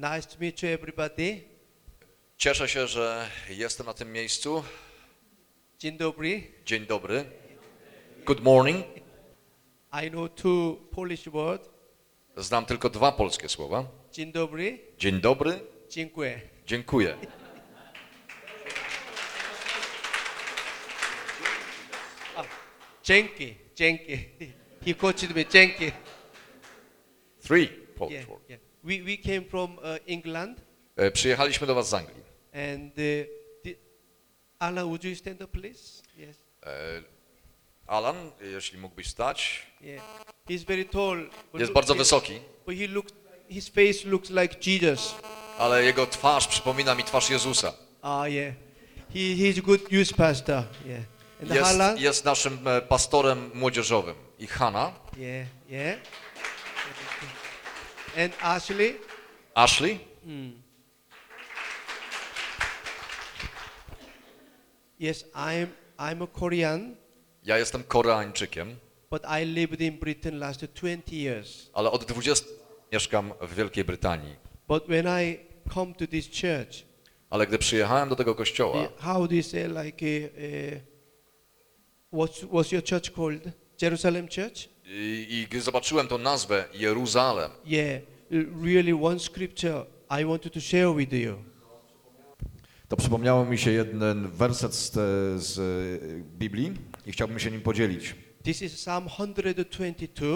Nice to meet you, everybody. Cieszę się, że jestem na tym miejscu. Dzień dobry. Dzień dobry. Good morning. I know two Polish words. Znam tylko dwa polskie słowa. Dzień dobry. Dzień dobry. Dziękuję. Dziękuję. Dzięki. Dzięki. He coached me. Dzięki. Three Polish Yeah, words. yeah. We, we came from uh, England E, Przyjechaliśmy do was z Anglii. and uh, the, Alan, would you stand up, please? Yes. E, Alan, jeśli mógłbyś stać. Yeah. He's very tall. but Jest look- bardzo he- wysoki, But he looks, his face looks like Jesus. ale jego twarz przypomina mi twarz Jezusa. Ah, yeah. He, he's good youth pastor. Yeah. And Jest, Alan? jest naszym e, pastorem młodzieżowym. I Hanna, Yeah, yeah. And Ashley? Ashley, Yes, I'm I'm a Korean, ja jestem Koreańczykiem, but I lived in Britain last 20 years. ale od 20 mieszkam w Wielkiej Brytanii. But when I come to this church, Ale gdy przyjechałem do tego kościoła, eh, how do you say like uh, uh, what's what's your church called? Jerusalem Church? I, I gdy zobaczyłem tą nazwę Jeruzalem, Yeah, really one scripture I wanted to share with you. To przypomniało mi się jeden werset z, z Biblii i chciałbym się nim podzielić. This is Psalm 122,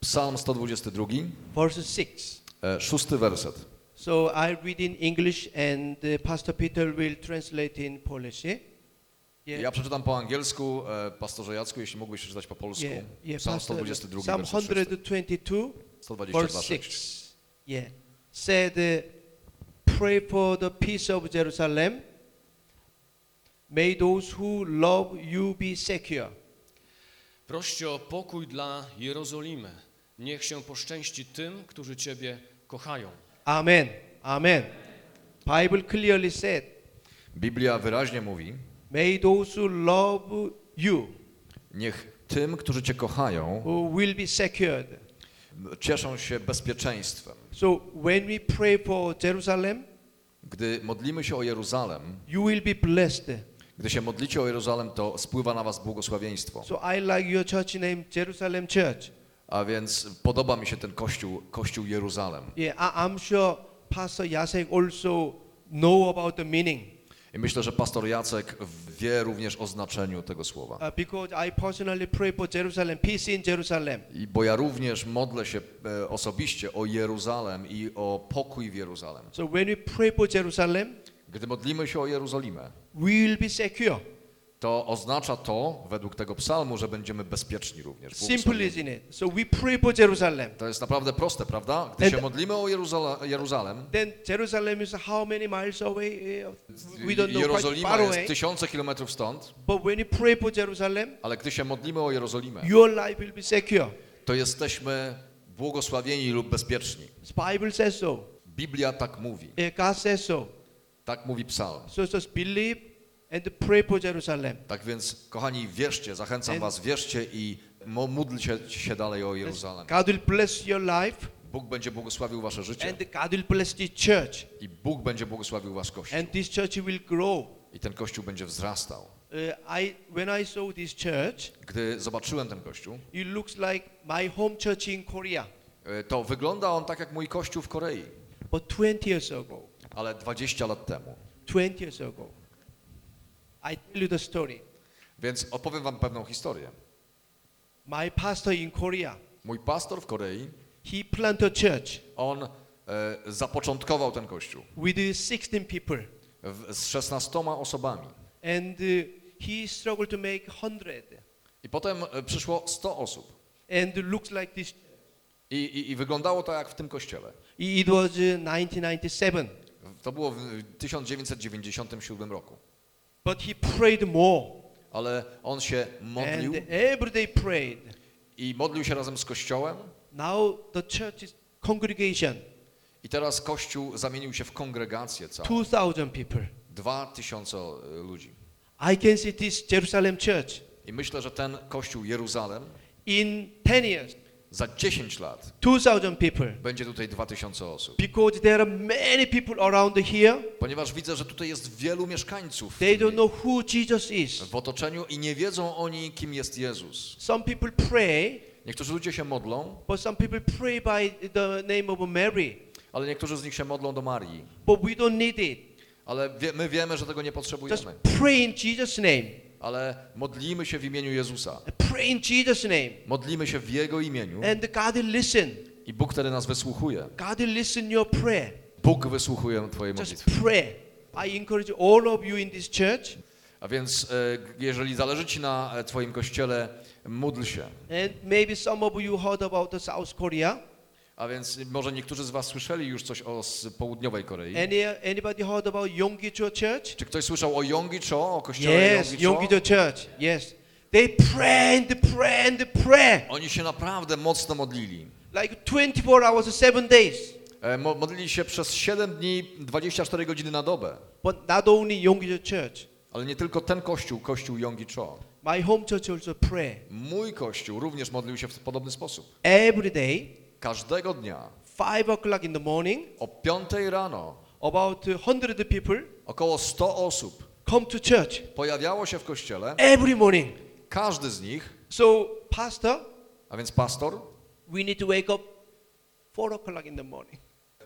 Psalm 122, verse 6. e, szósty werset. So I read in English and uh, Pastor Peter will translate in Polish. Yeah? Ja przeczytam po angielsku, e, pastorze Jacku, jeśli mógłbyś przeczytać po polsku. Yeah, yeah, Psalm Pastor, 122, Psalm werset 122, 122, verse 6. 6. Yeah. Said, uh, pray for the peace of Jerusalem. May those who love you be secure. Proście o pokój dla Jerozolimy. Niech się poszczęści tym, którzy Ciebie kochają. Amen. Amen. Bible clearly said, Biblia wyraźnie mówi, may those who love you niech tym, którzy Cię kochają, who will be secured. cieszą się bezpieczeństwem. So when we pray for Jerusalem, Gdy modlimy się o Jeruzalem, you will be blessed. gdy się modlicie o Jeruzalem, to spływa na was błogosławieństwo. So I like your church name, Jerusalem Church. A więc podoba mi się ten kościół, kościół Jeruzalem. Yeah, I, I'm sure Pastor Jacek also know about the meaning I myślę, że pastor Jacek wie również o znaczeniu tego słowa. uh, because I personally pray for Jerusalem, peace in Jerusalem. I bo ja również modlę się e, osobiście o Jeruzalem i o pokój w Jeruzalem. So when we pray for Jerusalem, Gdy modlimy się o Jerozolimę, we will be secure. To oznacza to, według tego psalmu, że będziemy bezpieczni również. Simple, isn't it? So we pray for Jerusalem. To jest naprawdę proste, prawda? Gdy And- się modlimy o Jeruzale- Jeruzalem, Then Jerusalem is how many miles away? Uh, we don't know, quite Jerozolima far jest away. tysiące kilometrów stąd, But when you pray for Jerusalem, ale gdy się modlimy o Jerozolimę, your life will be secure. to jesteśmy błogosławieni lub bezpieczni. The Bible says so. Biblia tak mówi. Uh, God says so. Tak mówi psalm. So just believe and pray for Jerusalem. Tak więc, kochani, wierzcie, zachęcam And- was, wierzcie i módlcie się dalej o Jeruzalem. God will bless your life Bóg będzie błogosławił wasze życie and God will bless this church. i Bóg będzie błogosławił wasz kościół. And this church will grow. I ten kościół będzie wzrastał. Uh, I, when I saw this church, Gdy zobaczyłem ten kościół, it looks like my home church in Korea. e, to wygląda on tak jak mój kościół w Korei, But 20 years ago, ale 20 lat temu. 20 years ago, I tell you the story. Więc opowiem wam pewną historię. My pastor in Korea, Mój pastor w Korei, he planted church on e, zapoczątkował ten kościół with uh, 16 people. w, z 16 osobami. And uh, he struggled to make 100. I potem e, przyszło 100 osób. And looks like this. I, i, I wyglądało to jak w tym kościele. It was uh, 1997. To było w 1997 roku. But he prayed more. Ale on się modlił And every day prayed. i modlił się razem z kościołem. Now the church is congregation, I teraz kościół zamienił się w kongregację całą. 2,000 people. Dwa tysiące e, ludzi. I can see this Jerusalem church I myślę, że ten kościół Jeruzalem in 10 years. Za 10 lat 2,000 people. będzie tutaj 2000 osób. Because there are many people around here. Ponieważ widzę, że tutaj jest wielu mieszkańców They don't know who Jesus is. w otoczeniu i nie wiedzą oni, kim jest Jezus. Some people pray, Niektórzy ludzie się modlą, but some people pray by the name of Mary. ale niektórzy z nich się modlą do Marii. But we don't need it. Ale wie, my wiemy, że tego nie Just potrzebujemy. pray in Jesus' name. Ale modlimy się w imieniu Jezusa. Pray in Jesus' name. Modlimy się w Jego imieniu And God will listen. i Bóg wtedy nas wysłuchuje. God will listen your prayer. Bóg wysłuchuje Twoje Just modlitwy. pray. I encourage all of you in this church. A więc e, jeżeli zależy Ci na e, Twoim kościele, módl się. And maybe some of you heard about the South Korea. A więc może niektórzy z Was słyszeli już coś o z południowej Korei. Any anybody heard about Yonggi-cho Church? Czy ktoś słyszał o Yonggi-cho, o kościele Yes, Yonggi-cho? Yonggi-cho Church. Yes. They pray and pray and pray. Oni się naprawdę mocno modlili. Like 24 hours, 7 days. E, mo- Modlili się przez 7 dni, 24 godziny na dobę. But not only Yonggi-cho Church. Ale nie tylko ten kościół, kościół Yonggi-cho. My home church also pray. Mój kościół również modlił się w podobny sposób. Every day, Każdego dnia 5 o'clock in the morning, o 5 rano about 100 people około 100 osób come to church. pojawiało się w kościele. Every morning. Każdy z nich, So, pastor, a więc pastor, we need to wake up 4 o'clock in the morning.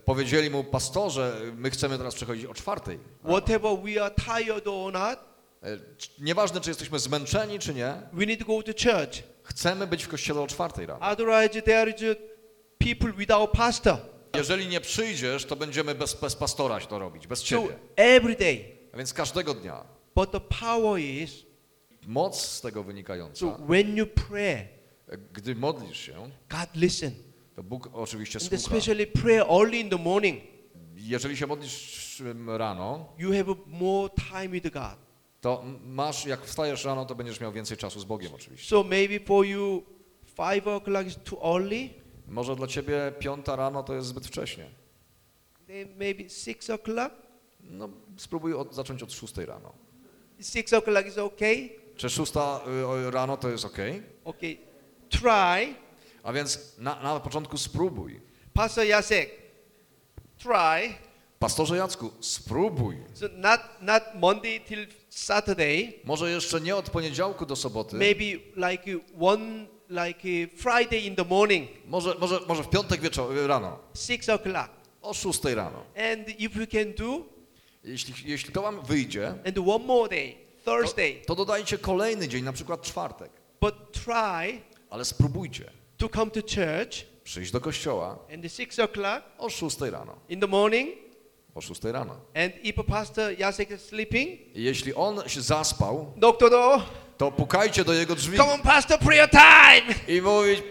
powiedzieli mu, pastorze, my chcemy teraz przychodzić o czwartej. Whatever we are tired or not, E, Nieważne, czy jesteśmy zmęczeni, czy nie, we need to go to church. chcemy być w kościele o czwartej rano. Otherwise, there is people without pastor. Jeżeli nie przyjdziesz, to będziemy bez, bez pastora to robić, bez So ciebie. every day. A więc każdego dnia. But the power is Moc z tego so wynikająca, when you pray, gdy modlisz się, God listen. to Bóg oczywiście And słucha. especially pray early in the morning. Jeżeli się modlisz em, rano, You have more time with God. to masz, jak wstajesz rano, to będziesz miał więcej czasu z Bogiem oczywiście. So maybe for you, five o'clock is too early. Może dla ciebie piąta rano to jest zbyt wcześnie. Maybe six o'clock. No, spróbuj od, zacząć od szóstej rano. Six o'clock is okay. Czy szósta y, rano to jest ok? Okay. Try. A więc na, na początku spróbuj. Pastor Jacek, try. Pastorze Jacku, spróbuj. So not not Monday till Saturday. Może jeszcze nie od poniedziałku do soboty, Maybe like one like a Friday in the morning, może, może, może w piątek wieczor, rano, six o'clock. o szóstej rano. And if you can do, Jeśli, jeśli to wam wyjdzie, and one more day, to, Thursday. to dodajcie kolejny dzień, na przykład czwartek. But try Ale spróbujcie to come to church przyjść do kościoła and six o'clock o szóstej rano. in the morning. O szóstej rano. And if pastor Jacek is sleeping, jeśli on się zaspał, door. To pukajcie do jego drzwi Come on, pastor, prayer time. i mówić,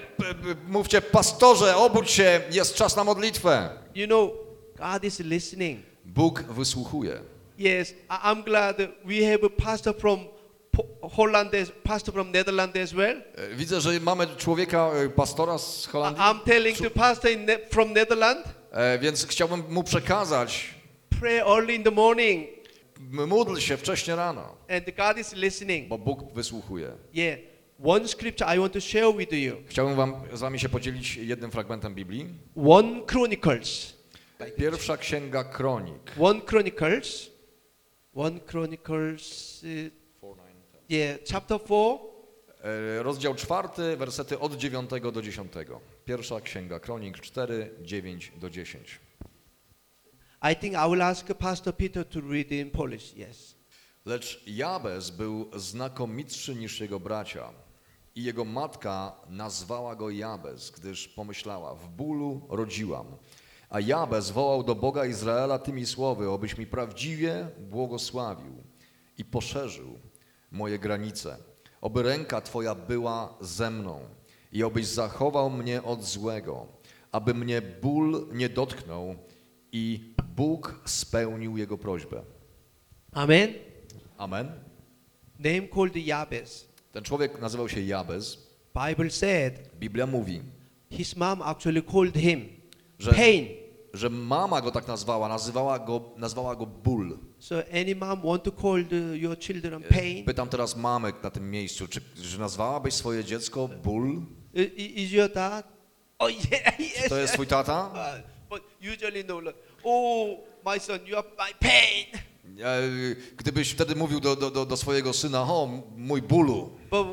mówcie, pastorze, obudź się, jest czas na modlitwę. You know, God is listening. Bóg wysłuchuje. Yes, I'm glad we have a pastor from Holland, as- pastor from Netherlands as well. E, Widzę, że mamy człowieka, e, pastora z Holandii, I'm telling the pastor from Netherlands, e, więc chciałbym mu przekazać, pray early in the morning, módl się wcześnie rano, and God is listening. bo Bóg wysłuchuje. Yeah, one scripture I want to share with you. Chciałbym wam, z wami się podzielić jednym fragmentem Biblii. One Chronicles. Pierwsza księga Kronik. One Chronicles. One Chronicles. Uh, yeah, chapter four. E, Rozdział czwarty, wersety od 9 do 10. Pierwsza księga Kronik 4, 9 do 10. I think I will ask Pastor Peter to read in Polish. Yes. Lecz Jabez był znakomitszy niż jego bracia i jego matka nazwała go Jabez, gdyż pomyślała, w bólu rodziłam. A Jabez wołał do Boga Izraela tymi słowy, obyś mi prawdziwie błogosławił i poszerzył moje granice, oby ręka Twoja była ze mną i obyś zachował mnie od złego, aby mnie ból nie dotknął i Bóg spełnił jego prośbę. Amen. Amen. Name called Jabez. Ten człowiek nazywał się Jabez. Bible said Biblia mówi, his mom actually called him że, pain. że mama go tak nazwała, nazywała go, nazwała go ból. So any mom want to call the, your children pain? Pytam teraz mamy na tym miejscu, czy że nazwałabyś swoje dziecko ból? Is your dad Oh yeah, yes. To jest twój tata? Uh, but usually no. Oh, my son, you are my pain. E, Gdybyś wtedy mówił do, do, do, swojego syna, o mój bólu, But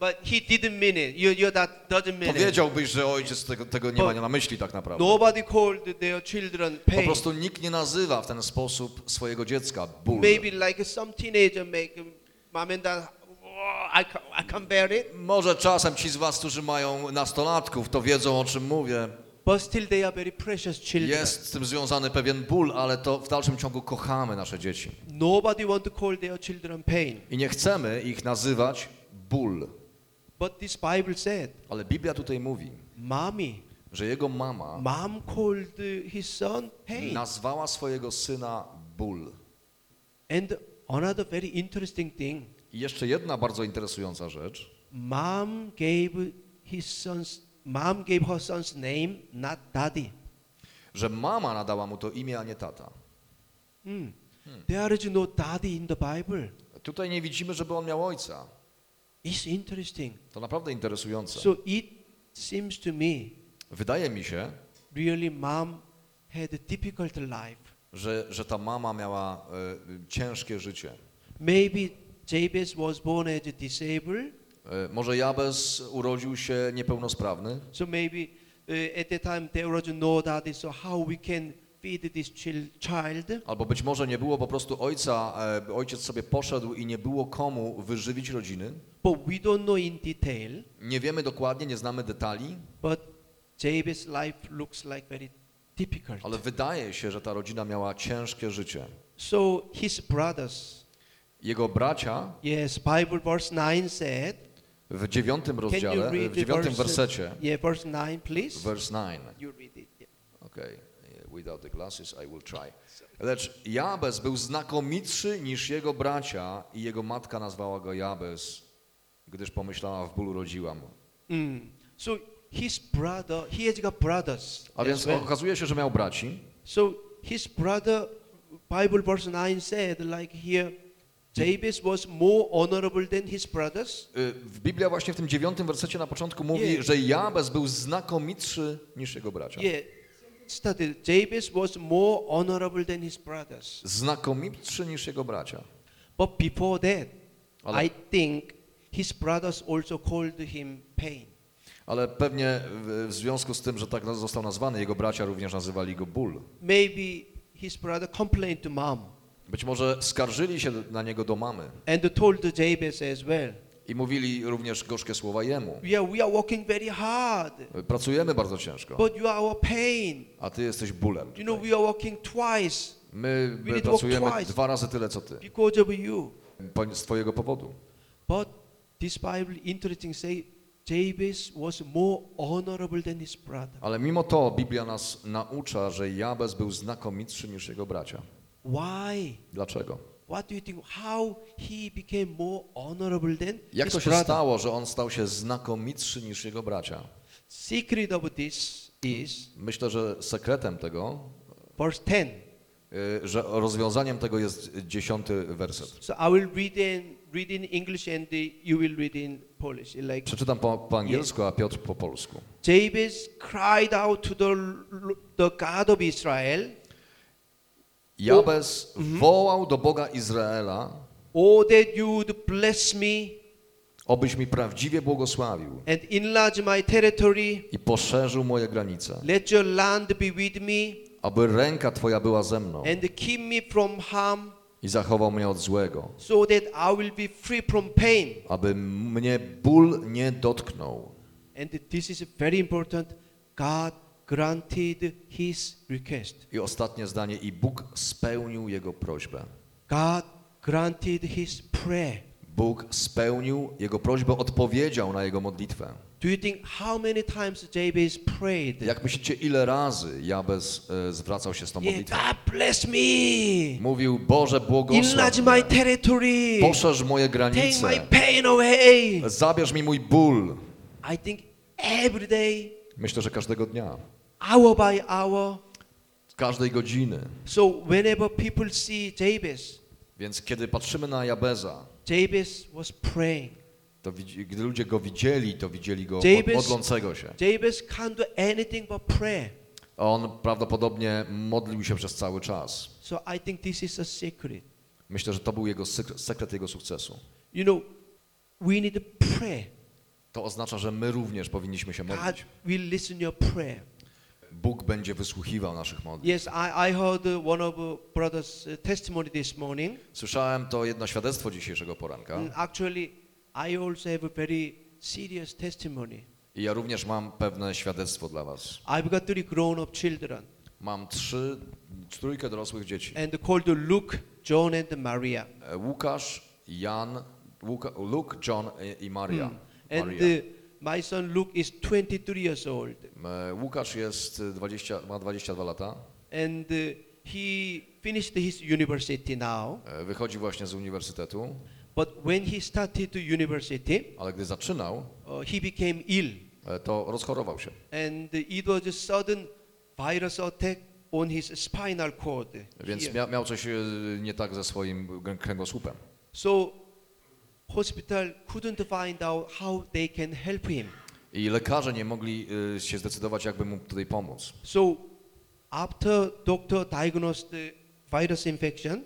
but he didn't mean it. You you that doesn't mean powiedziałbyś, że ojciec tego, tego nie ma na myśli tak naprawdę. Nobody called their children Po pain. prostu nikt nie nazywa w ten sposób swojego dziecka ból. Maybe like some teenager make mom and dad. Oh, I ca- I can't bear it. Może czasem ci z was, którzy mają nastolatków, to wiedzą o czym mówię. But still, they are very precious children. Jest z tym związany pewien ból, ale to w dalszym ciągu kochamy nasze dzieci. Nobody want to call their children pain. I nie chcemy ich nazywać ból. But this Bible said, Ale Biblia tutaj mówi, mommy, że jego mama mom called his son pain. nazwała swojego syna ból. And another very interesting thing, I jeszcze jedna bardzo interesująca rzecz. mom gave his son's mom gave her son's name, not daddy. że mama nadała mu to imię, a nie tata. Hmm. There is no daddy in the Bible. Tutaj nie widzimy, żeby on miał ojca. It's interesting. To naprawdę interesujące. So it seems to me Wydaje mi się, really mom had a difficult life. że, że ta mama miała e, ciężkie życie. Maybe Jabez was born as disabled, może Jabez urodził się niepełnosprawny, so maybe uh, at that time so how we can feed this chil- child? albo być może nie było po prostu ojca, e, ojciec sobie poszedł i nie było komu wyżywić rodziny. But we don't know in detail, Nie wiemy dokładnie, nie znamy detali, but Jabez's life looks like very difficult. ale wydaje się, że ta rodzina miała ciężkie życie. So his brothers, Jego bracia yes, Bible verse 9 said, w dziewiątym rozdziale, w dziewiątym wersecie, yeah, verse 9 please? verse 9, You read it. yeah. Okay, without the glasses I will try. Lecz Jabez był znakomitszy niż jego bracia i jego matka nazwała go Jabez, gdyż pomyślała w bólu rodziłam. Mm. So his brother, he has got brothers. A więc well. okazuje się, że miał braci. So his brother, Bible verse 9 said, like here, Jabez was more honorable than his brothers. Y, W Biblia właśnie w tym dziewiątym wersecie na początku mówi, Yeah. że Jabez był znakomitszy niż jego bracia. Yeah, study. Jabez was more honorable than his brothers. Znakomitszy niż jego bracia. But before that, Ale- I think his brothers also called him pain. Ale pewnie w, w związku z tym, że tak został nazwany, jego bracia również nazywali go ból. Maybe his brother complained to mom Być może skarżyli się na niego do mamy and told to Jabez as well. i mówili również gorzkie słowa jemu. Yeah, we are working very hard, Pracujemy bardzo ciężko, but you are our pain. a ty jesteś bólem. You know, we are working twice My we pracujemy twice. dwa razy tyle, co ty, because of you. z twojego powodu. But this Bible interesting say Jabez was more honorable than his brother. Ale mimo to Biblia nas naucza, że Jabez był znakomitszy niż jego bracia. Why? Dlaczego? What do you think? How he became more honorable than Jak his to się brother? stało, że on stał się znakomitszy niż jego bracia? Secret of this is Myślę, że sekretem tego, verse 10. y, że rozwiązaniem tego jest dziesiąty werset. So I will read in read in English and the, you will read in Polish. Like Przeczytam po, po angielsku, a Piotr po polsku. Jabez cried out to the the God of Israel, Jabez wołał do Boga Izraela, "Oh that you would bless me obyś mi prawdziwie błogosławił and enlarge my territory. i poszerzył moje granice, Let your land be with me aby ręka Twoja była ze mną and keep me from harm, i zachował mnie od złego, so that I will be free from pain." aby mnie ból nie dotknął. And this is very important. God granted his request. I ostatnie zdanie, i Bóg spełnił jego prośbę. God granted his prayer. Bóg spełnił jego prośbę, odpowiedział na jego modlitwę. Do you think how many times Jabez prayed? Jak myślicie, ile razy Jabez e, zwracał się z tą Yeah, modlitwą? God bless me. Mówił, Boże, błogosław Enlarge my mnie. territory. Poszerz moje Take granice. my pain away. Zabierz mi mój ból. I think every day, Myślę, że każdego dnia, hour by hour. każdej godziny. So whenever people see Jabez, Więc kiedy patrzymy na Jabeza, Jabez was praying. to widzi, gdy ludzie go widzieli, to widzieli go Jabez- mod- modlącego się. Jabez can't do anything but pray. On prawdopodobnie modlił się przez cały czas. So I think this is a secret. Myślę, że to był jego sekret, sekret jego sukcesu. You know, we need to pray. To oznacza, że my również powinniśmy się God modlić. will listen your prayer. Bóg będzie wysłuchiwał naszych modlitw. Yes, I, I heard uh, one of uh, brother's uh, testimony this morning. Słyszałem to jedno świadectwo dzisiejszego poranka And actually, I also have a very serious testimony. i ja również mam pewne świadectwo dla was. I've got three grown-up children, Mam trzy, trójkę dorosłych dzieci. and called Luke, John, and Maria. E, Łukasz, Jan, Luke, John i- Maria. And Maria. uh, my son Luke is 23 years old, Łukasz jest e, 20, ma 22 lata. and uh, he finished his university now. E, Wychodzi właśnie z uniwersytetu, But when he started to university, ale gdy zaczynał, uh, he became ill, e, to rozchorował się. and it was a sudden virus attack on his spinal cord. Więc mia, miał coś e, nie tak ze swoim kręgosłupem. So hospital couldn't find out how they can help him. I lekarze nie mogli e, się zdecydować, jakby mu tutaj pomóc. So after doctor diagnosed the virus infection,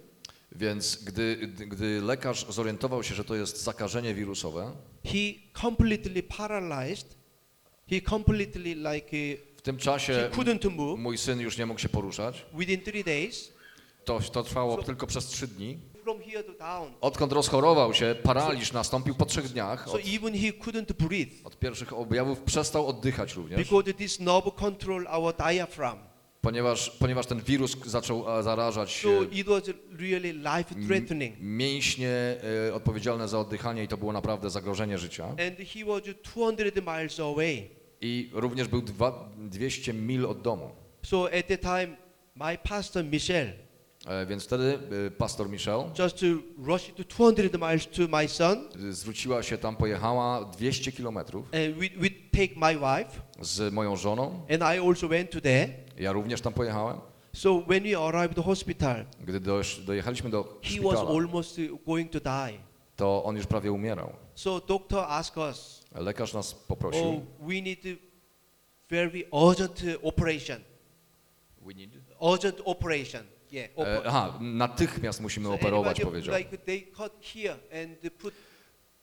Więc gdy, gdy, gdy lekarz zorientował się, że to jest zakażenie wirusowe, he completely paralyzed. He completely like uh, w tym he czasie couldn't move mój syn już nie mógł się poruszać. within three days To, to trwało tylko przez trzy dni. Odkąd rozchorował się, paraliż nastąpił po trzech dniach. Od, od pierwszych objawów przestał oddychać również, because this nerve control our diaphragm. ponieważ, ponieważ ten wirus zaczął e, zarażać So e, it was really life threatening. mięśnie e, odpowiedzialne za oddychanie i to było naprawdę zagrożenie życia. And he was 200 miles away. I również był dwa, 200 mil od domu. So at the time, my pastor Michelle E, Więc wtedy e, pastor Michel just to rush to 200 miles to my son, e, zwróciła się tam, pojechała 200 kilometrów we, we z moją żoną. and I also went to there. Ja również tam pojechałem. So when we arrived the hospital, Gdy dojechaliśmy do he was szpitala, almost uh, going to die. to on już prawie umierał. So doctor asked us, Lekarz nas oh, poprosił. we need very urgent uh, operation. Urgent operation. Yeah. E, aha, natychmiast musimy So operować, powiedział. Like they cut here and they put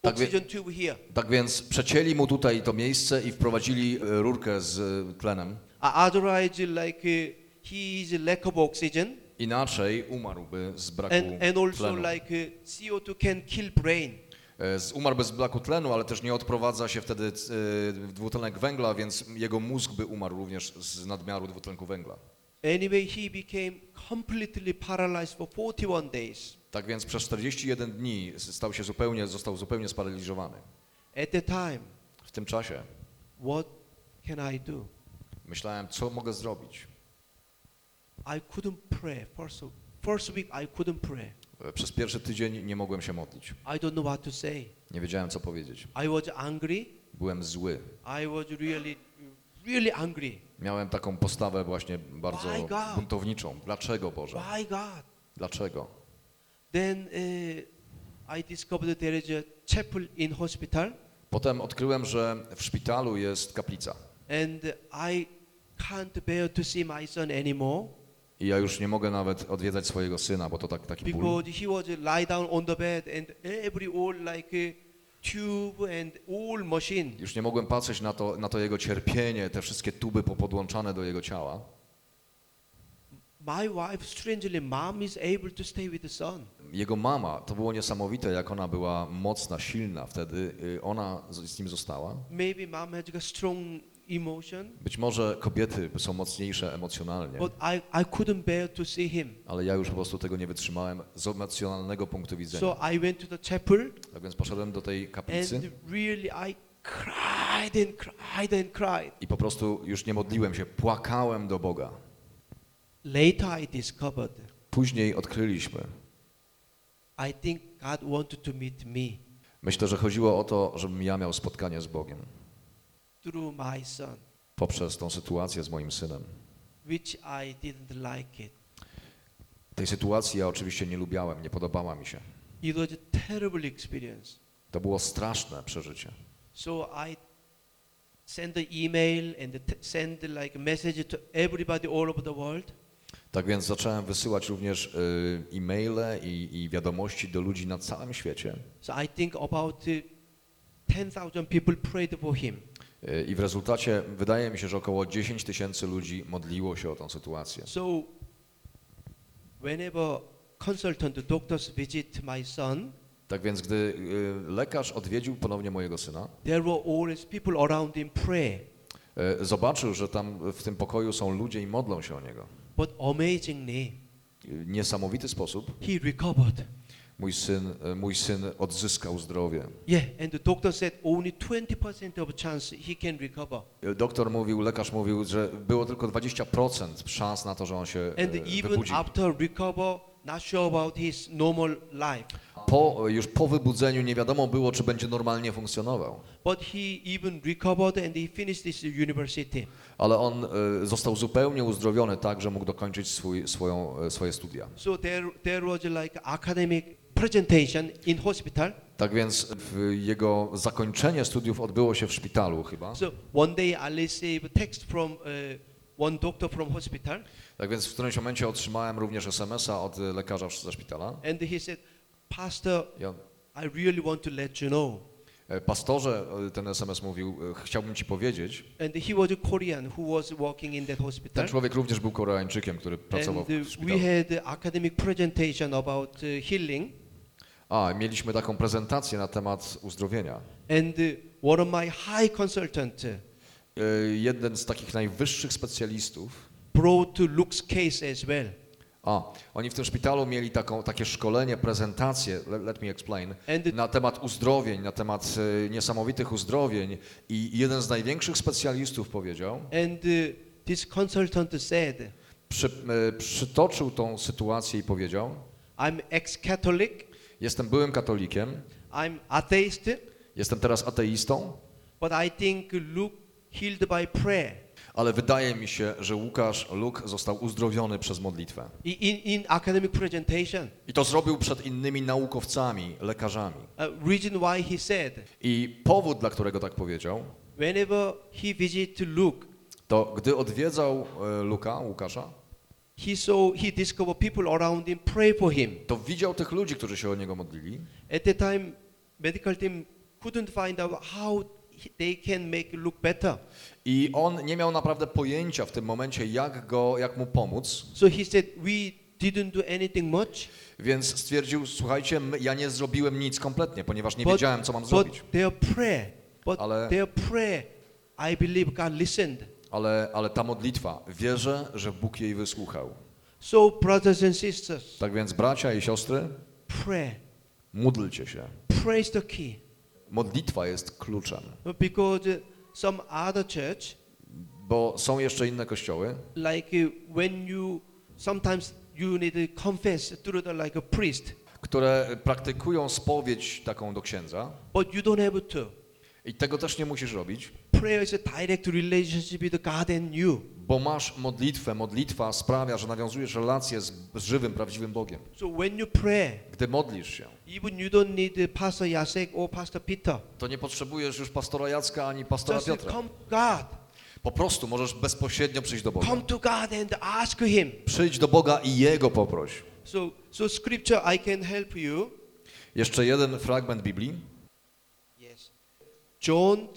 Tak wie- oxygen tube here. Tak więc przecięli mu tutaj to miejsce i wprowadzili e, rurkę z e, tlenem. Uh, Otherwise, like uh, he is lack of oxygen, Inaczej umarłby z braku and and also tlenu. like uh, CO2 can kill brain. E, z- Umarłby z braku tlenu, ale też nie odprowadza się wtedy e, dwutlenek węgla, więc jego mózg by umarł również z nadmiaru dwutlenku węgla. Anyway, he became completely paralyzed for 41 days. Tak więc przez 41 dni stał się zupełnie, został zupełnie sparaliżowany. At the time, W tym czasie what can I do? myślałem, co mogę zrobić. I couldn't pray. First, first week, I couldn't pray. Przez pierwszy tydzień nie mogłem się modlić. I don't know what to say. Nie wiedziałem, co powiedzieć. I was angry. Byłem zły. I was really, really angry. Miałem taką postawę właśnie bardzo God. buntowniczą. Dlaczego, Boże? My God. Dlaczego? Then uh, I discovered there is a chapel in hospital, Potem odkryłem, że w szpitalu jest kaplica. and I can't bear to see my son anymore I ja już nie mogę nawet odwiedzać swojego syna, bo to tak, taki ból. because he was lie down on the bed and every all like a tube and all machine. Już nie mogłem patrzeć na to, na to jego cierpienie, te wszystkie tuby popodłączane do jego ciała. My wife, strangely, mom is able to stay with the son. Jego mama, to było niesamowite, jak ona była mocna, silna wtedy. y, Ona z nim została. Maybe mom has got strong Być może kobiety są mocniejsze emocjonalnie, ale ja już po prostu tego nie wytrzymałem z emocjonalnego punktu widzenia. So Tak więc poszedłem do tej kaplicy I po prostu już nie modliłem się, płakałem do Boga. Później odkryliśmy. Myślę, że chodziło o to, żebym ja miał spotkanie z Bogiem through my son, poprzez tą sytuację z moim synem. which I didn't like it. Tej sytuacji ja oczywiście nie lubiałem, nie podobała mi się. It was a terrible experience. To było straszne przeżycie. So I send the email and t- send like message to everybody all over the world. Tak więc zacząłem wysyłać również y, e-maile i, i wiadomości do ludzi na całym świecie. So I think about uh, 10,000 people prayed for him. Y, I w rezultacie wydaje mi się, że około 10 tysięcy ludzi modliło się o tę sytuację. So whenever consultant doctors visit my son, Tak więc gdy y, lekarz odwiedził ponownie mojego syna, there were always people around him pray. y, zobaczył, że tam w tym pokoju są ludzie i modlą się o niego. But amazingly, Y, Niesamowity sposób he recovered. Mój syn, y, mój syn odzyskał zdrowie. Yeah, and the doctor said only 20% of chance he can recover. Y, Doktor mówił, lekarz mówił, że było tylko 20% szans na to, że on się And even wybudzi. after recover, not sure about his normal life. Po, już po wybudzeniu nie wiadomo było, czy będzie normalnie funkcjonował. But he even recovered and he finished his university. Ale on y, został zupełnie uzdrowiony tak, że mógł dokończyć swój, swoją, swoje studia. So there, there was like academic presentation in hospital. Tak więc jego zakończenie studiów odbyło się w szpitalu chyba. So one day I received text from uh, one doctor from hospital, Tak więc w którymś momencie otrzymałem również SMS-a od lekarza ze szpitala. and he said, Pastor, I really want to let you know. e, pastorze, y, ten SMS mówił, y, chciałbym ci powiedzieć. And he was a Korean who was working in that hospital. Ten człowiek również był Koreańczykiem, który pracował And w we szpitalu. had a academic presentation about healing. A, mieliśmy taką prezentację na temat uzdrowienia. And one of my high consultant uh, Y, Jeden z takich najwyższych specjalistów, brought to Luke's case as well. a, oni w tym szpitalu mieli taką, takie szkolenie, prezentację, let, let me explain, na temat uzdrowień, na temat y, niesamowitych uzdrowień i jeden z największych specjalistów powiedział, and uh, this consultant said, przy, y, przytoczył tą sytuację i powiedział, I'm ex-Catholic, jestem byłym katolikiem, I'm atheist, jestem teraz ateistą, but I think Luke healed by prayer. ale wydaje mi się, że Łukasz Luk został uzdrowiony przez modlitwę. In, in, academic presentation, I to zrobił przed innymi naukowcami, lekarzami. uh, reason why he said, I powód, dla którego tak powiedział, whenever he visited Luke, to gdy odwiedzał e, Luka, Łukasza, he saw, he discovered people around him pray for him. to widział tych ludzi, którzy się o niego modlili. At the time, medical team couldn't find out how he- they can make Luke better. I on nie miał naprawdę pojęcia w tym momencie, jak, go, jak mu pomóc, So he said, we didn't do anything much, więc stwierdził, słuchajcie, ja nie zrobiłem nic kompletnie, ponieważ nie But- wiedziałem, co mam but zrobić. their prayer, but Ale- their prayer, I believe God listened. Ale, ale ta modlitwa, wierzę, że Bóg jej wysłuchał. So brothers and sisters, Tak więc bracia i siostry, pray. módlcie się. Prayer is the key. Modlitwa jest kluczem, Because uh, some other church, bo są jeszcze inne kościoły, like uh, when you, sometimes you need to confess through the like a priest, które praktykują spowiedź taką do księdza but you don't have to. i tego też nie musisz robić, Prayer is a direct relationship with God and you. bo masz modlitwę. Modlitwa sprawia, że nawiązujesz relację z, z żywym, prawdziwym Bogiem. So when you pray, Gdy modlisz się, even you don't need Pastor Jacek or Pastor Peter. to nie potrzebujesz już pastora Jacka ani pastora Just Piotra. come to God. Po prostu możesz bezpośrednio przyjść do Boga. Come to God and ask Him. Przyjdź do Boga i Jego poproś. So, so scripture I can help you. Jeszcze jeden fragment Biblii. Yes. John,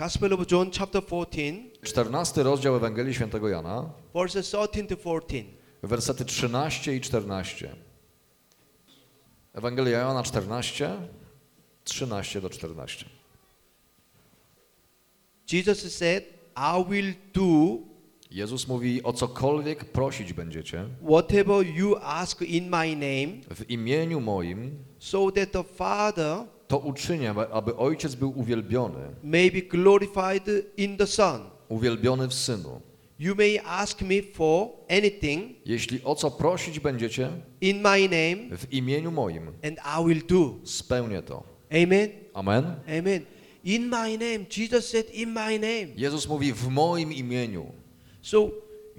Gospel of John, chapter 14, 14 rozdział Ewangelii Świętego Jana, verses 13 to 14. wersety 13 i 14. Ewangelia Jana 14, 13 do 14. Jesus said, I will do Jezus mówi, o cokolwiek prosić będziecie whatever you ask in my name, w imieniu moim, so that the Father to uczynię, aby Ojciec był uwielbiony, may be glorified in the Son. uwielbiony w Synu. You may ask me for anything Jeśli o co prosić będziecie in my name, w imieniu moim, and I will do. spełnię to. Amen. Amen. Amen. In my name, Jesus said, in my name. Jezus mówi w moim imieniu. So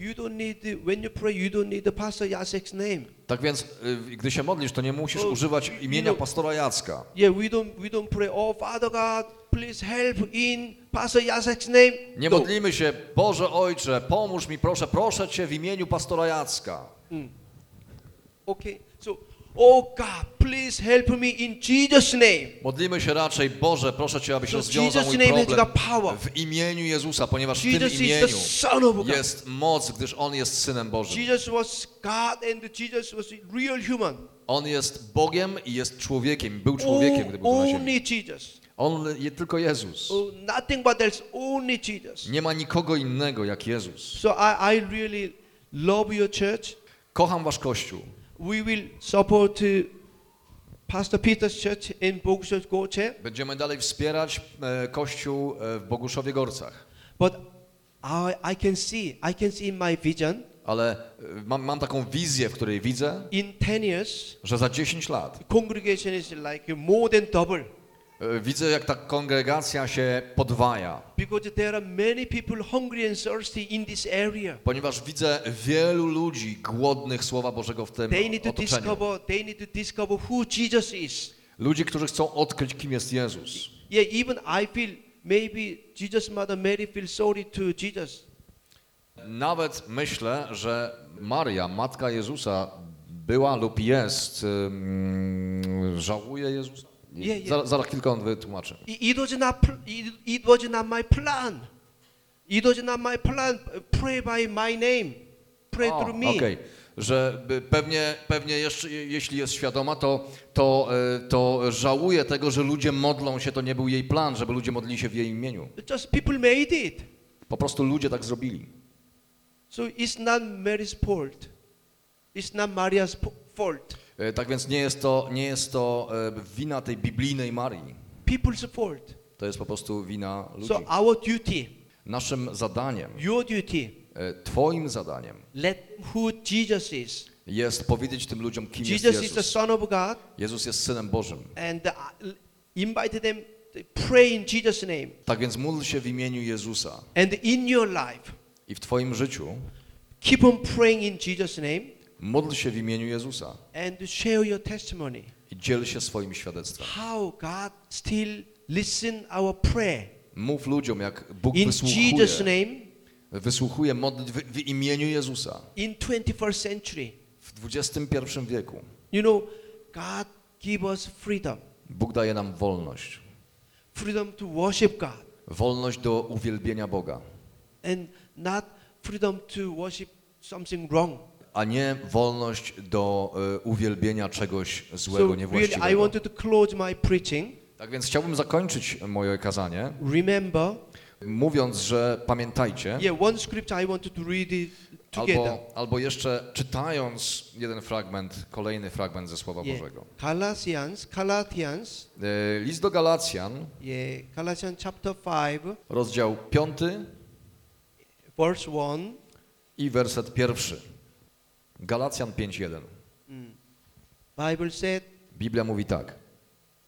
you don't need when you pray, you don't need the Pastor Jasek's name. Tak więc, y, gdy się modlisz, to nie musisz Oh, używać you imienia know- pastora Jacka. Yeah, we don't we don't pray. Oh, Father God, please help in Pastor Jasek's name. Nie No. modlimy się, Boże Ojcze, pomóż mi proszę, proszę Cię w imieniu pastora Jacka. Okay, so oh God, please help me in Jesus' name. Modlimy się raczej, Boże, proszę Cię, abyś So rozwiązał mój problem w imieniu Jezusa, ponieważ w tym Jesus is the imieniu Son of God. jest moc, gdyż On jest Synem Bożym. Jesus was God and Jesus was real human. On jest Bogiem i jest człowiekiem, był człowiekiem, gdy był na ziemi. Jesus. On je, tylko Jezus. Oh, nothing but else. Only Jesus. Nie ma nikogo innego jak Jezus. So I, I really love your church. Kocham Wasz Kościół. We will support Pastor Peter's church in Bogusław. Będziemy dalej wspierać e, Kościół e, w Boguszowie Gorcach. But I, I can see, I can see in my vision, Ale e, mam, mam taką wizję, w której widzę, in 10 years, że za 10 lat congregation is like more than double. E, widzę, jak ta kongregacja się podwaja. Ponieważ widzę wielu ludzi głodnych Słowa Bożego w tym otoczeniu. Ludzi, którzy chcą odkryć, kim jest Jezus. Yeah, even I feel maybe Jesus' mother Mary feels sorry to Jesus. Nawet myślę, że Maria, matka Jezusa, była lub jest, ym, żałuje Jezusa. Nie, nie. Zaraz, zaraz kilka on wytłumaczy. It, it was not, pl- it, it was not my plan. It was not my plan. Pray by my name. Pray O, through me. Okej, że pewnie, pewnie jeszcze, jeśli jest świadoma, to, to, e, to żałuje tego, że ludzie modlą się, to nie był jej plan, żeby ludzie modlili się w jej imieniu. Just people made it. Po prostu ludzie tak zrobili. So it's not Mary's fault. It's not Maria's fault. E, Tak więc nie jest to, nie jest to e, wina tej biblijnej Marii. People's fault. To jest po prostu wina ludzi. So our duty, Naszym zadaniem, your duty, e, twoim zadaniem let who Jesus is. jest powiedzieć tym ludziom, kim jest Jesus is the Jezus. Son of God, Jezus jest Synem Bożym. and uh, invite them pray in Jesus' name. Tak więc módl się w imieniu Jezusa. And in your life, I w twoim życiu keep on praying in Jesus' name módl się w imieniu Jezusa. and share your testimony. I dziel się swoim świadectwem. How God still listen our prayer. Mów ludziom, jak Bóg In wysłuchuje, Jesus' name, wysłuchuje modlitw w, w imieniu Jezusa in 21st century. w XXI wieku. You know, God give us freedom. Bóg daje nam wolność. Freedom to worship God. Wolność do uwielbienia Boga, And not freedom to worship something wrong. A nie wolność do e, uwielbienia czegoś So złego, I niewłaściwego. wanted to close my preaching. Tak więc chciałbym zakończyć moje kazanie, Remember, mówiąc, że pamiętajcie, yeah, one scripture I wanted to read it together. albo, albo jeszcze czytając jeden fragment, kolejny fragment ze Słowa Yeah. Bożego. Galatians, Galatians, E, List do Galacjan, yeah, Galatians chapter 5, rozdział 5 verse 1. i werset pierwszy. Galacjan 5.1. Bible said, Biblia mówi tak.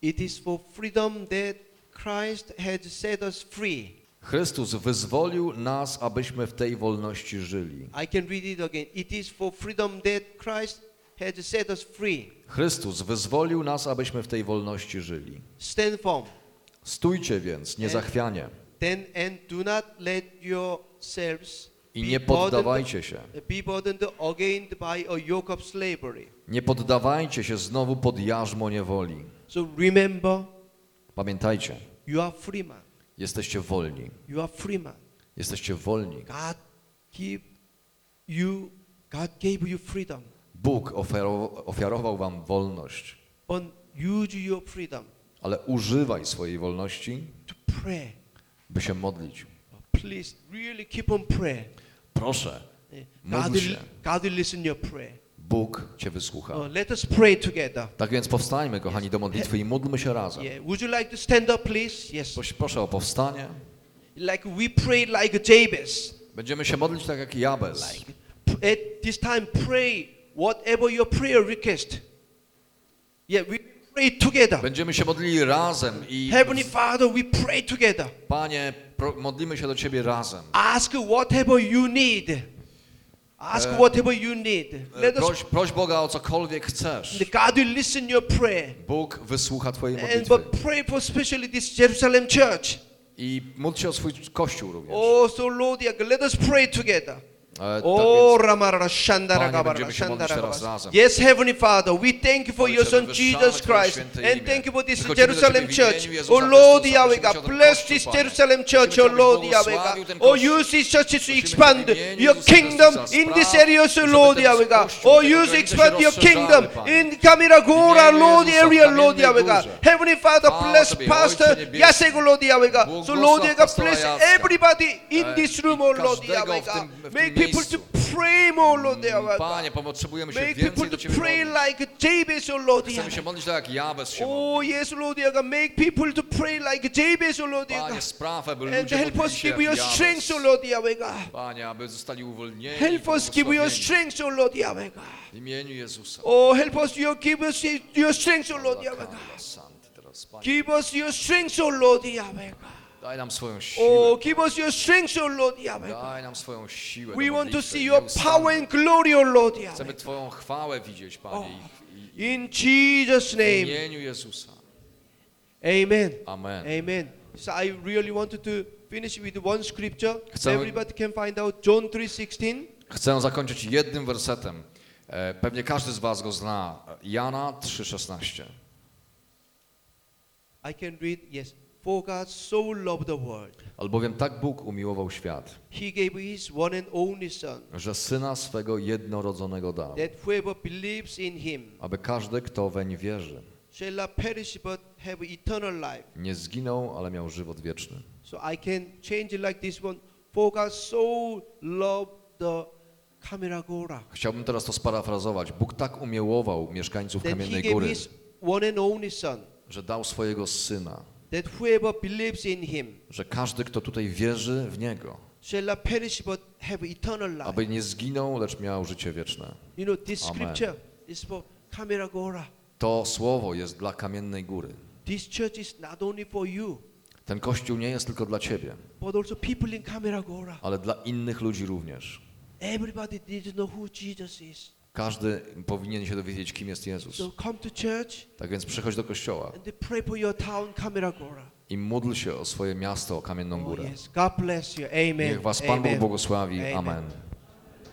It is for freedom that Christ has set us free. Chrystus wyzwolił nas, abyśmy w tej wolności żyli. I can read it again. It is for freedom that Christ has set us free. Chrystus wyzwolił nas, abyśmy w tej wolności żyli. Stand firm. Stójcie więc, niezachwianie Then and do not let yourselves i nie poddawajcie się. be burdened again by a yoke of slavery. Nie poddawajcie się znowu pod jarzmo niewoli. So remember, Pamiętajcie, you are free man. jesteście wolni. You are free man. Jesteście wolni. God give you, God gave you freedom. Bóg ofiarował, ofiarował wam wolność, But use your freedom ale używaj swojej wolności, by się modlić. Please, really keep on praying. Proszę, Eh, Módl God will, się. God will listen your prayer. Bóg cię wysłucha. Uh, let us pray together. Tak więc powstańmy, kochani, do modlitwy i módlmy się razem. Yeah. Would you like to stand up, please? Yes. Proś- Proszę o powstanie. Like we prayed like Jabez. Będziemy się modlić tak jak Jabez. P- At this time, pray whatever your prayer request. Yeah, we pray together. Będziemy się modlili razem i Heavenly Father, we pray together. Panie, pro, modlimy się do Ciebie razem. Ask whatever you need. Ask E, whatever you need. E, Let us Proś, proś Boga o cokolwiek chcesz. God will listen your prayer. Bóg wysłucha twojej And modlitwy. but pray for especially this Jerusalem church. I módl się o swój kościół również. Oh, so Lord, let us pray together. E, tak Oh, więc, Ramarara, Shandara, Panie, Gabara, będziemy się modlić Shandara, teraz Gabara. razem. Yes, Heavenly Father, we thank you for Ojcze, your Son wywyższamy Jesus Twoje Christ. święte And imię. thank you for this Przychodzimy do Jerusalem Ciebie w imieniu church. Jezusa Oh Lord Chrystusa. Yahweh Prosimy God, Cię o ten bless Kościół, this Panie. Jerusalem church, Prosimy oh Cię, Lord abyś Yahweh błogosławił God. ten Oh, Kościół. use this church to Prosimy expand w imieniu your Jezusa kingdom Chrystusa. in this Spraw, area, so żeby Lord ten Yahweh God. Kościół, Oh, te use granice się expand your rozszerzały, kingdom Panie. in Kamiragora, W imieniu Lord Jezusa, w area, Lord Kamiennej Yahweh God. Górze. Heavenly Father, Chwała bless Tobie, Pastor Ojcze Niebieski. Jacek, Lord Yahweh God. So Błogosław Lord Yahweh God, pastora bless Jacka. everybody in E, this room, i oh Lord każdego Yahweh w God. tym- w tym Make people to pray more, Lord God. Panie, potrzebujemy się Make więcej do Ciebie pray like Jabez, oh Lord Chcemy się modlić tak jak Jabez się. Oh yes, Lord. Make people to pray like Jabez, oh Lord Panie, spraw, aby And ludzie help modlili us give your strength, oh Lord. Panie, aby zostali uwolnieni. Help us give your strength, oh Lord. W imieniu Jezusa. Oh, help us your give us your strength, oh Lord. Give us your strength, oh Lord Yahweh. Daj nam swoją siłę. Oh, give us your strength, oh Lord Yahweh. Daj nam swoją siłę We want to see your power and glory, oh Lord Yahweh. Chcemy Twoją chwałę widzieć, Panie. In Jesus' w name. imieniu Jezusa. Amen. Amen. Amen. So I really wanted to finish with one scripture. Chcemy- Everybody can find out John 3:16. Chcę zakończyć jednym wersetem. E, Pewnie każdy z Was go zna. Jana 3,16. I can read, yes. For God so loved the world, Albowiem tak Bóg umiłował świat, He gave His one and only Son, że Syna swego jednorodzonego dał, that whoever believes in Him aby każdy, kto weń wierzy, shall not perish but have eternal life. nie zginął, ale miał żywot wieczny. So I can change it like this one. For God so loved the Kamiragora Chciałbym teraz to sparafrazować. Bóg tak umiłował mieszkańców that He Kamiennej gave Góry, His one and only Son, że dał swojego Syna, that whoever believes in Him że każdy, kto tutaj wierzy w Niego, shall not perish but have eternal life. aby nie zginął, lecz miał życie wieczne. You know, this Amen. scripture is for. To słowo jest dla Kamiennej Góry. This church is not only for you, Ten kościół nie jest tylko dla Ciebie, but also people in ale dla innych ludzi również. Everybody needs to know who Jesus is. Każdy powinien się dowiedzieć, kim jest Jezus. So come to church Tak więc przychodź do kościoła and pray for your town, Kamiragora. i módl się o swoje miasto, o Kamienną Oh, Górę. yes. God bless you. Amen. Niech Was Pan Bóg błogosławi. Amen. Amen.